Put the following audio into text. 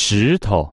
石头。